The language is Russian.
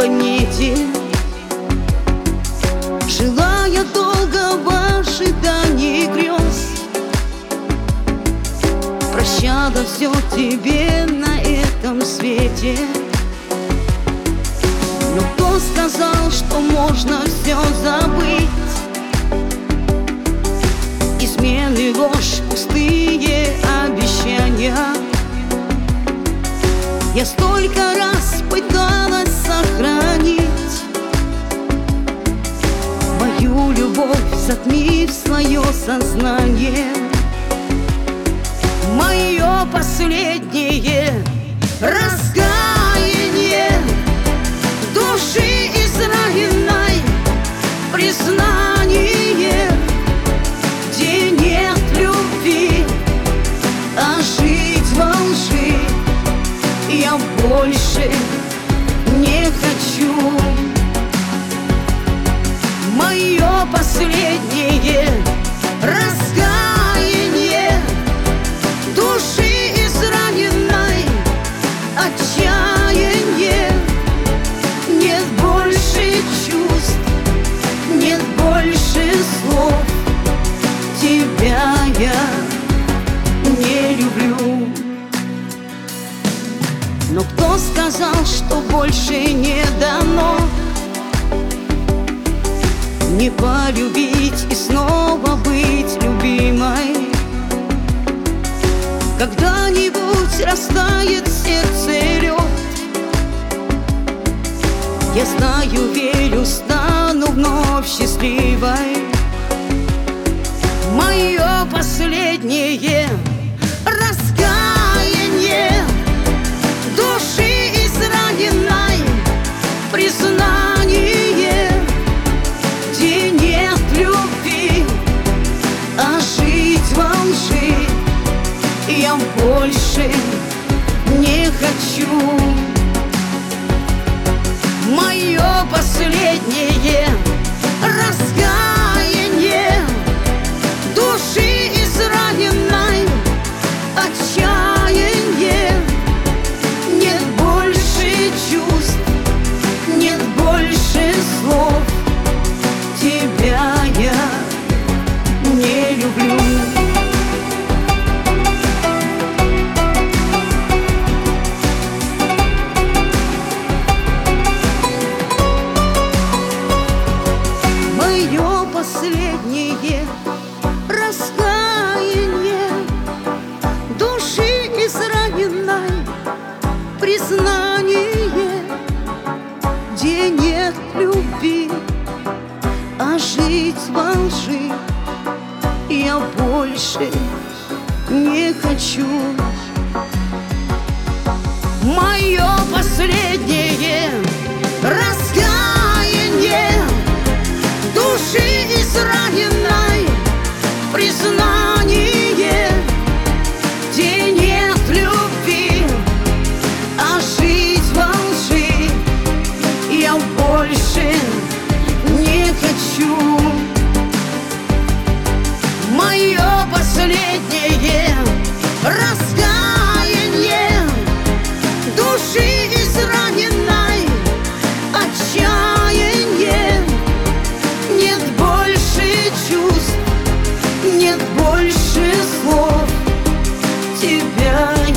планете. Жила я долго в ожидании грез. Прощала все тебе на этом свете. Но кто сказал, что можно все забыть? Измены, ложь, пустые Я столько раз пыталась сохранить Мою любовь, затмив свое сознание. Мое последнее раскаяние больше не хочу. Мое последнее раскаяние Души израненной отчаяние Но кто сказал, что больше не дано? Не полюбить и снова быть любимой. Когда-нибудь растает сердце лед. Я знаю, верю, стану хочу Мое последнее признание Где нет любви, а жить во лжи Я больше не хочу Тебя